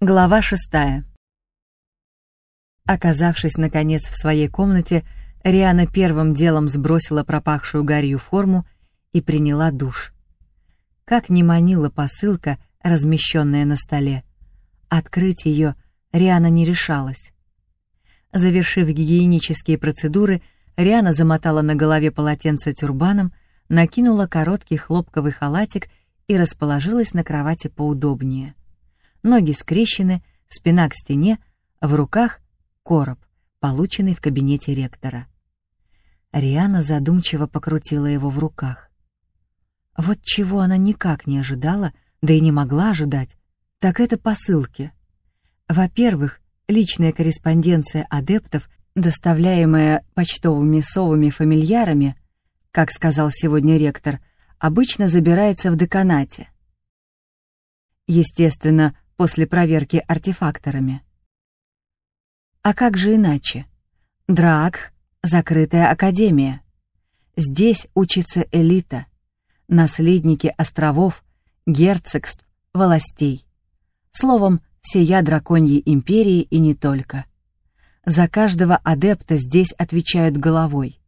Глава шестая. Оказавшись, наконец, в своей комнате, Риана первым делом сбросила пропахшую гарью форму и приняла душ. Как не манила посылка, размещенная на столе. Открыть ее Риана не решалась. Завершив гигиенические процедуры, Риана замотала на голове полотенце тюрбаном, накинула короткий хлопковый халатик и расположилась на кровати поудобнее. Ноги скрещены, спина к стене, в руках короб, полученный в кабинете ректора. Риана задумчиво покрутила его в руках. Вот чего она никак не ожидала, да и не могла ожидать, так это посылки. Во-первых, личная корреспонденция адептов, доставляемая почтовыми совыми фамильярами, как сказал сегодня ректор, обычно забирается в деканате. Естественно, после проверки артефакторами. А как же иначе? Драк — закрытая академия. Здесь учится элита, наследники островов, герцогств, властей. Словом, сия драконьей империи и не только. За каждого адепта здесь отвечают головой,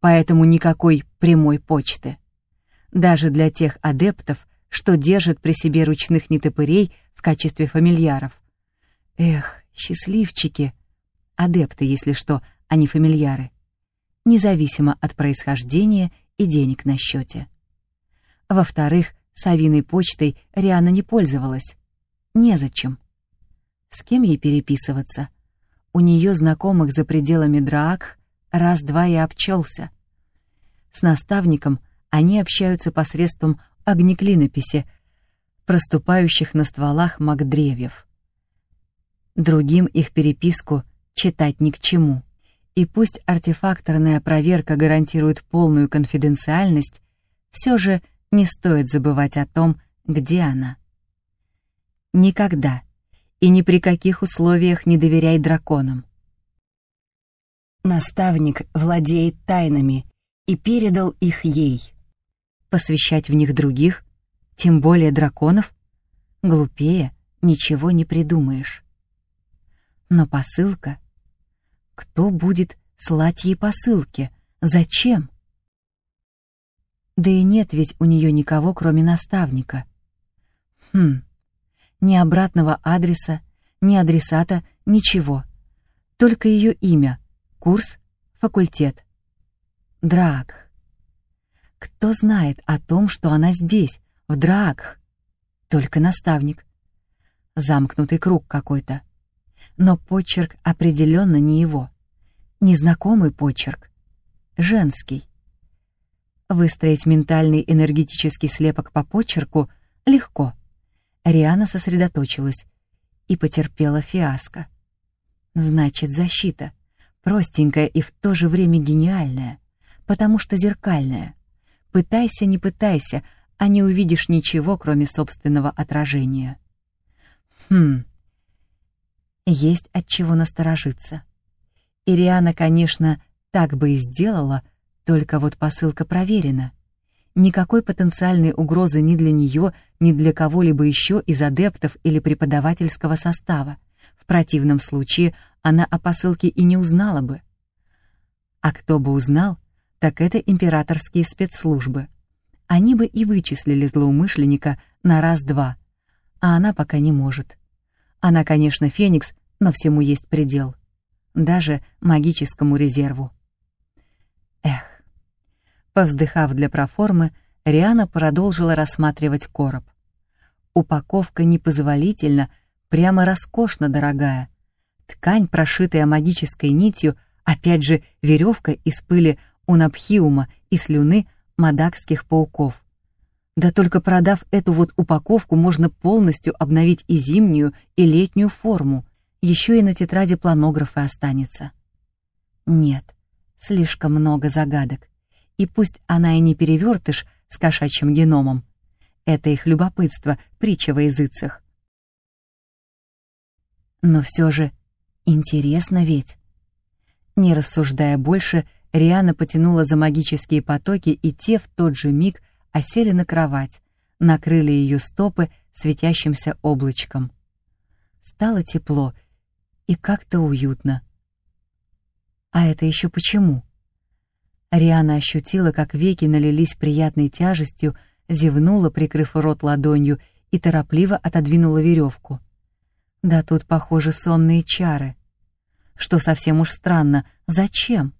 поэтому никакой прямой почты. Даже для тех адептов, что держат при себе ручных нетопырей в качестве фамильяров. Эх, счастливчики! Адепты, если что, а не фамильяры. Независимо от происхождения и денег на счете. Во-вторых, Савиной почтой Риана не пользовалась. Незачем. С кем ей переписываться? У нее знакомых за пределами Драак раз-два и обчелся. С наставником они общаются посредством огнеклинописи, проступающих на стволах магдревьев. Другим их переписку читать ни к чему. И пусть артефакторная проверка гарантирует полную конфиденциальность, все же не стоит забывать о том, где она. Никогда и ни при каких условиях не доверяй драконам. Наставник владеет тайнами и передал их ей. Посвящать в них других, тем более драконов, глупее ничего не придумаешь. Но посылка... Кто будет слать ей посылки? Зачем? Да и нет ведь у нее никого, кроме наставника. Хм, ни обратного адреса, ни адресата, ничего. Только ее имя, курс, факультет. Драк. Кто знает о том, что она здесь, в Драк? Только наставник. Замкнутый круг какой-то. Но почерк определенно не его. Незнакомый почерк. Женский. Выстроить ментальный энергетический слепок по почерку легко — Риана сосредоточилась и потерпела фиаско. Значит, защита. Простенькая и в то же время гениальная, потому что зеркальная. Пытайся, не пытайся, а не увидишь ничего, кроме собственного отражения. Хм. Есть от чего насторожиться. Ириана, конечно, так бы и сделала, только вот посылка проверена — никакой потенциальной угрозы ни для нее, ни для кого-либо еще из адептов или преподавательского состава. В противном случае она о посылке и не узнала бы. А кто бы узнал, так это императорские спецслужбы. Они бы и вычислили злоумышленника на раз-два, а она пока не может. Она, конечно, феникс, но всему есть предел. Даже магическому резерву. Эх, Повздыхав для проформы, Риана продолжила рассматривать короб. Упаковка непозволительно, прямо роскошно дорогая. Ткань, прошитая магической нитью, опять же веревка из пыли унапхиума и слюны мадакских пауков. Да только продав эту вот упаковку, можно полностью обновить и зимнюю, и летнюю форму. Еще и на тетради планографа останется. Нет, слишком много загадок. И пусть она и не перевертыш с кошачьим геномом, это их любопытство, притча во языцах. Но все же интересно ведь. Не рассуждая больше, Риана потянула за магические потоки, и те в тот же миг осели на кровать, накрыли ее стопы светящимся облачком. стало тепло и как-то уютно. А это еще почему? Риана ощутила, как веки налились приятной тяжестью, зевнула, прикрыв рот ладонью, и торопливо отодвинула веревку. Да тут, похоже, сонные чары. Что совсем уж странно, зачем?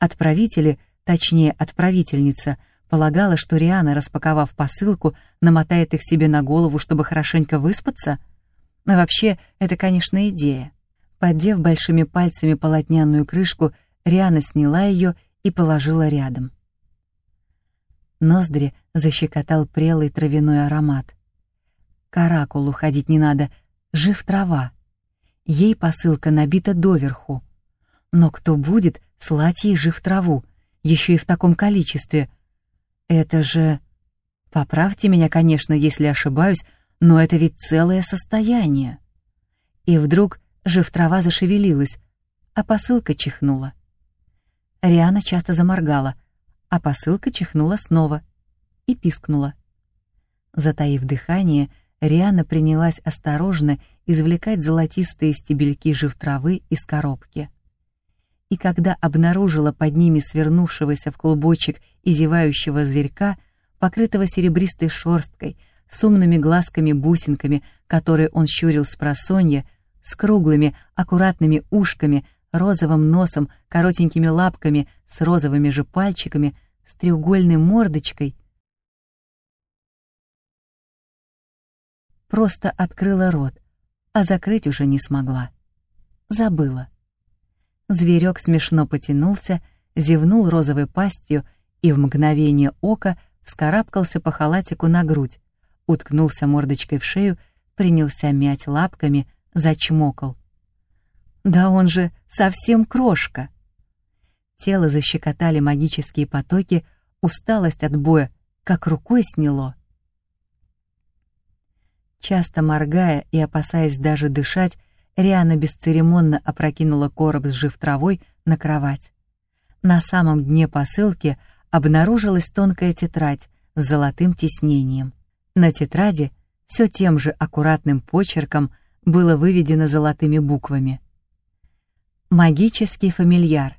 Отправители, точнее, отправительница, полагала, что Риана, распаковав посылку, намотает их себе на голову, чтобы хорошенько выспаться? Но вообще, это, конечно, идея. Поддев большими пальцами полотняную крышку, Риана сняла ее и положила рядом. Ноздри защекотал прелый травяной аромат. К ходить не надо, жив трава. Ей посылка набита доверху. Но кто будет слать ей жив траву, еще и в таком количестве? Это же... Поправьте меня, конечно, если ошибаюсь, но это ведь целое состояние. И вдруг жив трава зашевелилась, а посылка чихнула. Риана часто заморгала, а посылка чихнула снова и пискнула. Затаив дыхание, Риана принялась осторожно извлекать золотистые стебельки живтравы из коробки. И когда обнаружила под ними свернувшегося в клубочек и зевающего зверька, покрытого серебристой шерсткой, с умными глазками-бусинками, которые он щурил с просонья, с круглыми, аккуратными ушками, розовым носом, коротенькими лапками, с розовыми же пальчиками, с треугольной мордочкой, просто открыла рот, а закрыть уже не смогла. Забыла. Зверек смешно потянулся, зевнул розовой пастью и в мгновение ока вскарабкался по халатику на грудь, уткнулся мордочкой в шею, принялся мять лапками, зачмокал. «Да он же совсем крошка!» Тело защекотали магические потоки, усталость от боя, как рукой сняло. Часто моргая и опасаясь даже дышать, Риана бесцеремонно опрокинула короб с жив травой на кровать. На самом дне посылки обнаружилась тонкая тетрадь с золотым тиснением. На тетради все тем же аккуратным почерком было выведено золотыми буквами. Магический фамильяр.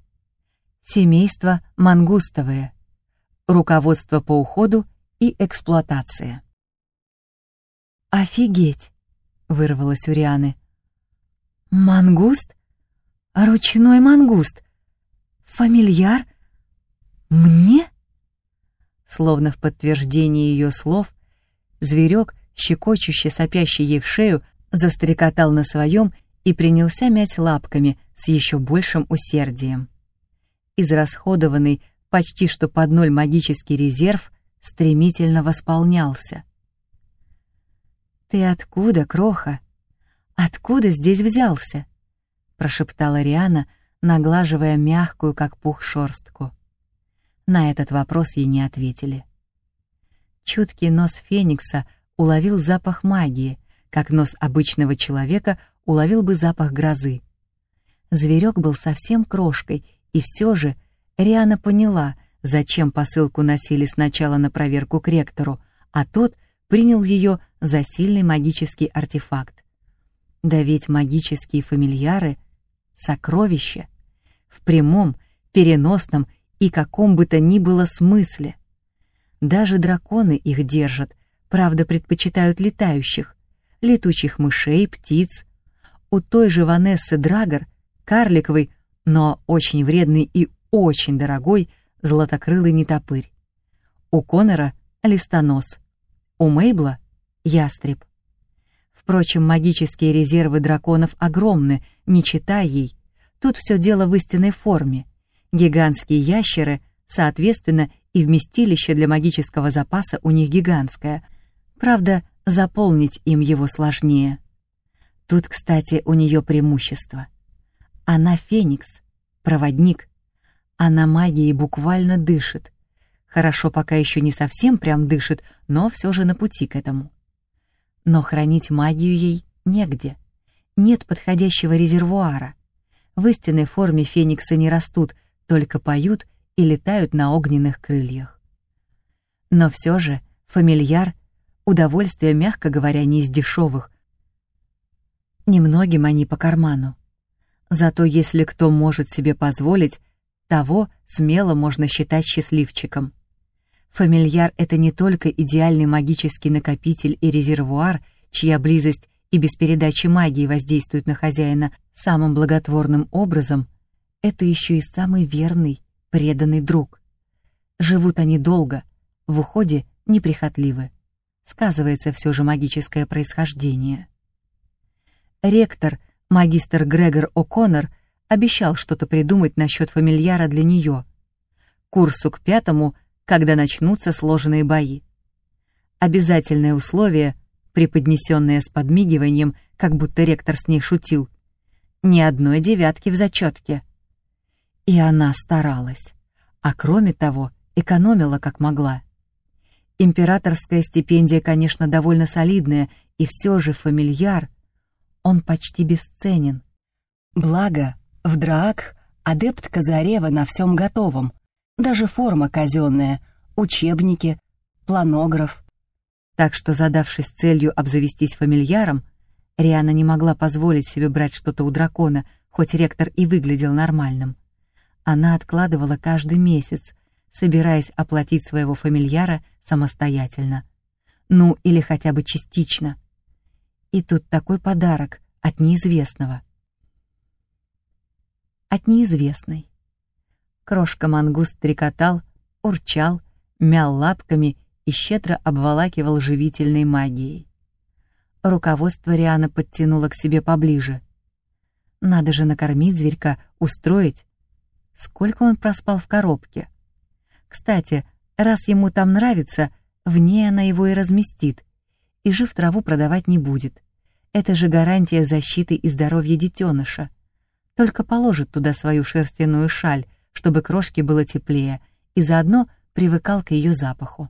Семейство мангустовые. Руководство по уходу и эксплуатации. «Офигеть!» — вырвалось у Рианы. «Мангуст? Ручной мангуст? Фамильяр? Мне?» Словно в подтверждение ее слов, зверек, щекочуще сопящий ей в шею, застрекотал на своем и принялся мять лапками с еще большим усердием. Израсходованный почти что под ноль магический резерв стремительно восполнялся. «Ты откуда, Кроха? Откуда здесь взялся?» — прошептала Риана, наглаживая мягкую, как пух, шорстку. На этот вопрос ей не ответили. Чуткий нос Феникса уловил запах магии, как нос обычного человека уловил бы запах грозы. Зверек был совсем крошкой, и все же Риана поняла, зачем посылку носили сначала на проверку к ректору, а тот принял ее за сильный магический артефакт. Да ведь магические фамильяры — сокровища. В прямом, переносном и каком бы то ни было смысле. Даже драконы их держат, правда предпочитают летающих, летучих мышей, птиц. У той же Ванессы Драгор, карликовый, но очень вредный и очень дорогой, золотокрылый нетопырь. У Конора — листонос, у Мейбла — ястреб. Впрочем, магические резервы драконов огромны, не читай ей. Тут все дело в истинной форме. Гигантские ящеры, соответственно, и вместилище для магического запаса у них гигантское. Правда, заполнить им его сложнее. Тут, кстати, у нее преимущество. Она феникс, проводник. Она магией буквально дышит. Хорошо, пока еще не совсем прям дышит, но все же на пути к этому. Но хранить магию ей негде. Нет подходящего резервуара. В истинной форме фениксы не растут, только поют и летают на огненных крыльях. Но все же фамильяр — удовольствие, мягко говоря, не из дешевых. Немногим они по карману. Зато если кто может себе позволить, того смело можно считать счастливчиком. Фамильяр — это не только идеальный магический накопитель и резервуар, чья близость и без передачи магии воздействует на хозяина самым благотворным образом, это еще и самый верный, преданный друг. Живут они долго, в уходе неприхотливы. Сказывается все же магическое происхождение. Ректор, магистр Грегор О'Коннор, обещал что-то придумать насчет фамильяра для нее. Курсу к пятому, когда начнутся сложенные бои. Обязательное условие, преподнесенное с подмигиванием, как будто ректор с ней шутил. Ни одной девятки в зачетке. И она старалась. А кроме того, экономила как могла. Императорская стипендия, конечно, довольно солидная, и все же фамильяр — он почти бесценен. Благо, в Драак адепт Казарева на всем готовом. Даже форма казенная, учебники, планограф. Так что, задавшись целью обзавестись фамильяром, Риана не могла позволить себе брать что-то у дракона, хоть ректор и выглядел нормальным. Она откладывала каждый месяц, собираясь оплатить своего фамильяра самостоятельно. Ну, или хотя бы частично. И тут такой подарок от неизвестного. От неизвестной. Крошка-мангуст трекотал, урчал, мял лапками и щедро обволакивал живительной магией. Руководство Риана подтянуло к себе поближе. Надо же накормить зверька, устроить. Сколько он проспал в коробке? Кстати, раз ему там нравится, в ней она его и разместит — и жив траву продавать не будет. Это же гарантия защиты и здоровья детеныша. Только положит туда свою шерстяную шаль, чтобы крошке было теплее, и заодно привыкал к ее запаху.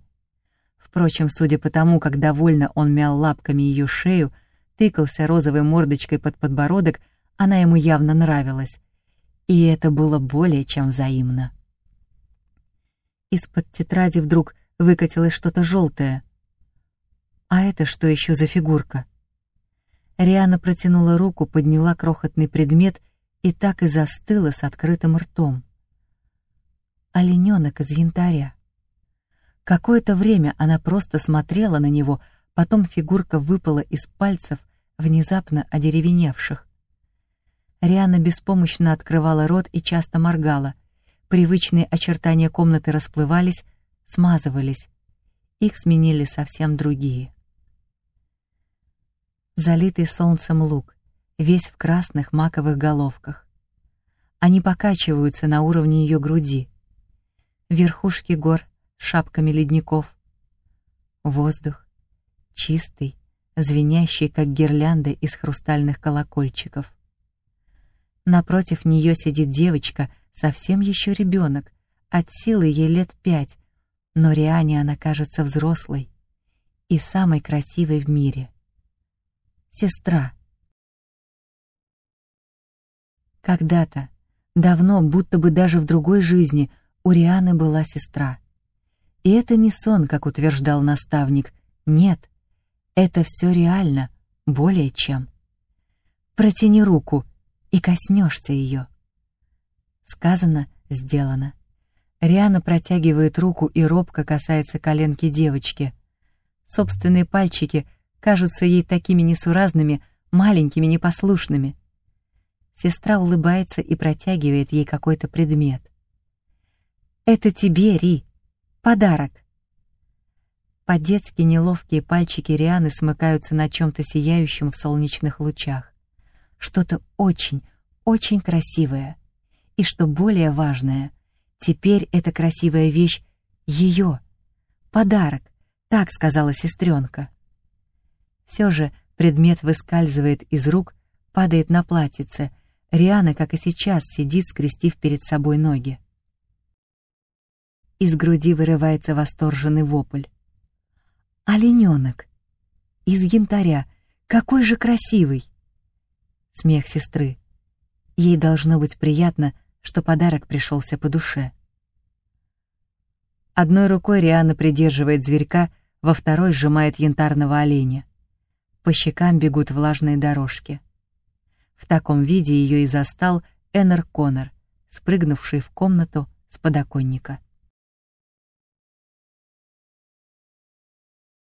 Впрочем, судя по тому, как довольно он мял лапками ее шею, тыкался розовой мордочкой под подбородок, она ему явно нравилась. И это было более чем взаимно. Из-под тетради вдруг выкатилось что-то желтое — а это что еще за фигурка? Риана протянула руку, подняла крохотный предмет и так и застыла с открытым ртом. Олененок из янтаря. Какое-то время она просто смотрела на него, потом фигурка выпала из пальцев, внезапно одеревеневших. Риана беспомощно открывала рот и часто моргала. Привычные очертания комнаты расплывались, смазывались. Их сменили совсем другие залитый солнцем луг, весь в красных маковых головках. Они покачиваются на уровне ее груди. Верхушки гор шапками ледников. Воздух чистый, звенящий, как гирлянды из хрустальных колокольчиков. Напротив нее сидит девочка, совсем еще ребенок, от силы ей лет пять, но Риане она кажется взрослой и самой красивой в мире сестра. Когда-то, давно, будто бы даже в другой жизни, у Рианы была сестра. И это не сон, как утверждал наставник. Нет, это все реально, более чем. Протяни руку и коснешься ее. Сказано, сделано. Риана протягивает руку и робко касается коленки девочки. Собственные пальчики — кажутся ей такими несуразными, маленькими, непослушными. Сестра улыбается и протягивает ей какой-то предмет. «Это тебе, Ри. Подарок». По-детски неловкие пальчики Рианы смыкаются на чем-то сияющем в солнечных лучах. Что-то очень, очень красивое. И что более важное, теперь эта красивая вещь — ее. Подарок, так сказала сестренка. Все же предмет выскальзывает из рук, падает на платьице. Риана, как и сейчас, сидит, скрестив перед собой ноги. Из груди вырывается восторженный вопль. «Олененок! Из янтаря! Какой же красивый!» Смех сестры. Ей должно быть приятно, что подарок пришелся по душе. Одной рукой Риана придерживает зверька, во второй сжимает янтарного оленя. По щекам бегут влажные дорожки. В таком виде ее и застал Эннер Коннор, спрыгнувший в комнату с подоконника.